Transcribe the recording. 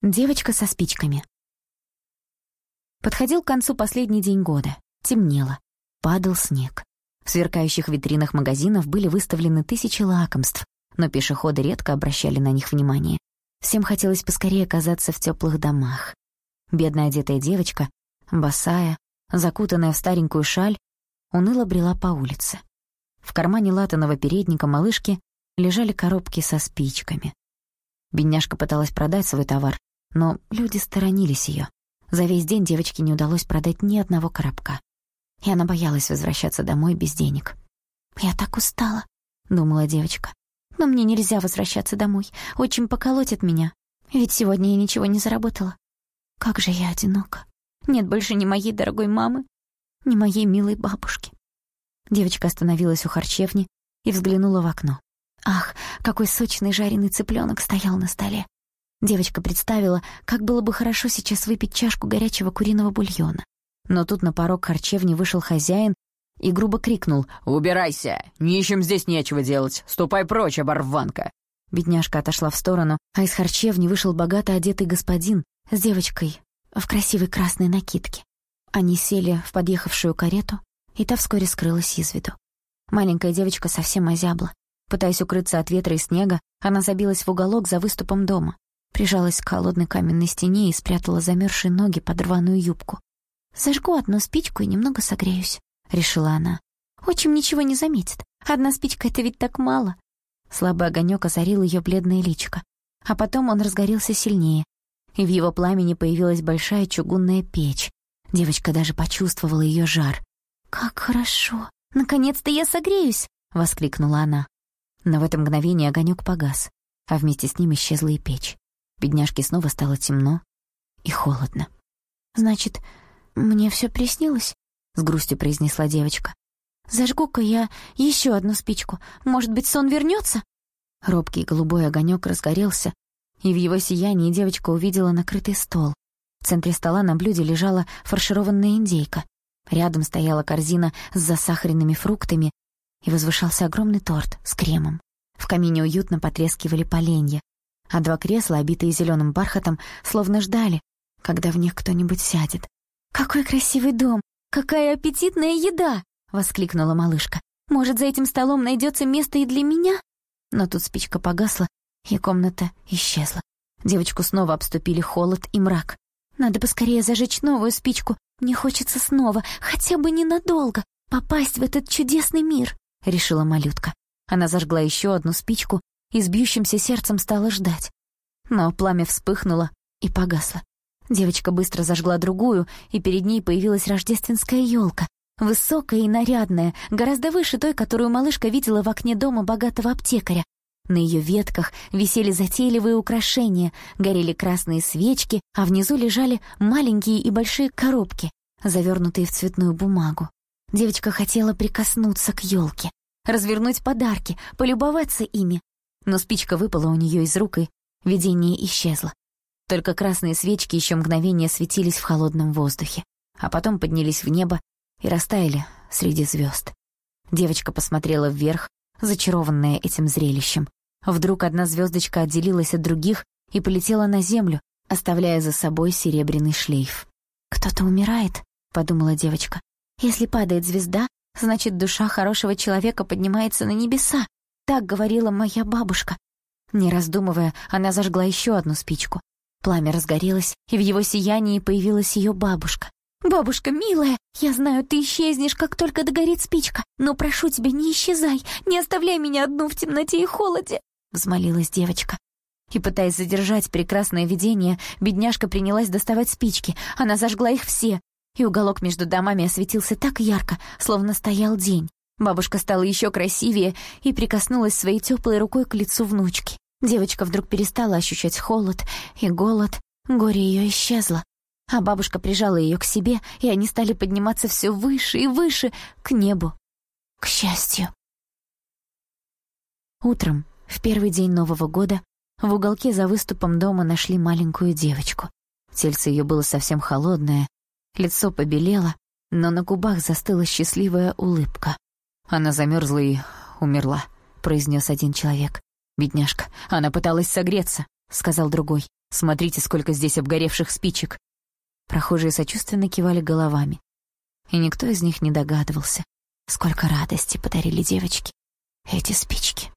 Девочка со спичками. Подходил к концу последний день года. Темнело. Падал снег. В сверкающих витринах магазинов были выставлены тысячи лакомств, но пешеходы редко обращали на них внимание. Всем хотелось поскорее оказаться в теплых домах. Бедно одетая девочка, босая, закутанная в старенькую шаль, уныло брела по улице. В кармане латаного передника малышки лежали коробки со спичками. Бедняжка пыталась продать свой товар, но люди сторонились ее. За весь день девочке не удалось продать ни одного коробка. И она боялась возвращаться домой без денег. «Я так устала», — думала девочка. «Но мне нельзя возвращаться домой. Очень поколотят меня. Ведь сегодня я ничего не заработала. Как же я одинока. Нет больше ни моей дорогой мамы, ни моей милой бабушки». Девочка остановилась у харчевни и взглянула в окно. Ах, какой сочный жареный цыпленок стоял на столе. Девочка представила, как было бы хорошо сейчас выпить чашку горячего куриного бульона. Но тут на порог харчевни вышел хозяин и грубо крикнул «Убирайся! Нищим здесь нечего делать! Ступай прочь, оборванка!» Бедняжка отошла в сторону, а из харчевни вышел богато одетый господин с девочкой в красивой красной накидке. Они сели в подъехавшую карету, и та вскоре скрылась из виду. Маленькая девочка совсем озябла. Пытаясь укрыться от ветра и снега, она забилась в уголок за выступом дома прижалась к холодной каменной стене и спрятала замерзшие ноги под рваную юбку. «Зажгу одну спичку и немного согреюсь», — решила она. «Отчим ничего не заметит. Одна спичка — это ведь так мало». Слабый огонек озарил ее бледное личико. А потом он разгорелся сильнее, и в его пламени появилась большая чугунная печь. Девочка даже почувствовала ее жар. «Как хорошо! Наконец-то я согреюсь!» — воскликнула она. Но в это мгновение огонек погас, а вместе с ним исчезла и печь. Бедняжке снова стало темно и холодно. «Значит, мне все приснилось?» — с грустью произнесла девочка. «Зажгу-ка я еще одну спичку. Может быть, сон вернется? Робкий голубой огонек разгорелся, и в его сиянии девочка увидела накрытый стол. В центре стола на блюде лежала фаршированная индейка. Рядом стояла корзина с засахаренными фруктами, и возвышался огромный торт с кремом. В камине уютно потрескивали поленья, а два кресла, обитые зеленым бархатом, словно ждали, когда в них кто-нибудь сядет. «Какой красивый дом! Какая аппетитная еда!» — воскликнула малышка. «Может, за этим столом найдется место и для меня?» Но тут спичка погасла, и комната исчезла. Девочку снова обступили холод и мрак. «Надо поскорее зажечь новую спичку. Мне хочется снова, хотя бы ненадолго, попасть в этот чудесный мир», — решила малютка. Она зажгла еще одну спичку и с бьющимся сердцем стала ждать. Но пламя вспыхнуло и погасло. Девочка быстро зажгла другую, и перед ней появилась рождественская елка, высокая и нарядная, гораздо выше той, которую малышка видела в окне дома богатого аптекаря. На ее ветках висели затейливые украшения, горели красные свечки, а внизу лежали маленькие и большие коробки, завернутые в цветную бумагу. Девочка хотела прикоснуться к елке, развернуть подарки, полюбоваться ими, но спичка выпала у нее из рук, и видение исчезло. Только красные свечки еще мгновение светились в холодном воздухе, а потом поднялись в небо и растаяли среди звезд. Девочка посмотрела вверх, зачарованная этим зрелищем. Вдруг одна звездочка отделилась от других и полетела на землю, оставляя за собой серебряный шлейф. «Кто-то умирает», — подумала девочка. «Если падает звезда, значит, душа хорошего человека поднимается на небеса, так говорила моя бабушка. Не раздумывая, она зажгла еще одну спичку. Пламя разгорелось, и в его сиянии появилась ее бабушка. «Бабушка, милая, я знаю, ты исчезнешь, как только догорит спичка, но прошу тебя, не исчезай, не оставляй меня одну в темноте и холоде», — взмолилась девочка. И, пытаясь задержать прекрасное видение, бедняжка принялась доставать спички. Она зажгла их все, и уголок между домами осветился так ярко, словно стоял день. Бабушка стала еще красивее и прикоснулась своей теплой рукой к лицу внучки. Девочка вдруг перестала ощущать холод и голод, горе ее исчезло. А бабушка прижала ее к себе, и они стали подниматься все выше и выше, к небу. К счастью. Утром, в первый день Нового года, в уголке за выступом дома нашли маленькую девочку. Тельце ее было совсем холодное, лицо побелело, но на губах застыла счастливая улыбка. «Она замерзла и умерла», — произнес один человек. «Бедняжка, она пыталась согреться», — сказал другой. «Смотрите, сколько здесь обгоревших спичек». Прохожие сочувственно кивали головами. И никто из них не догадывался, сколько радости подарили девочке эти спички.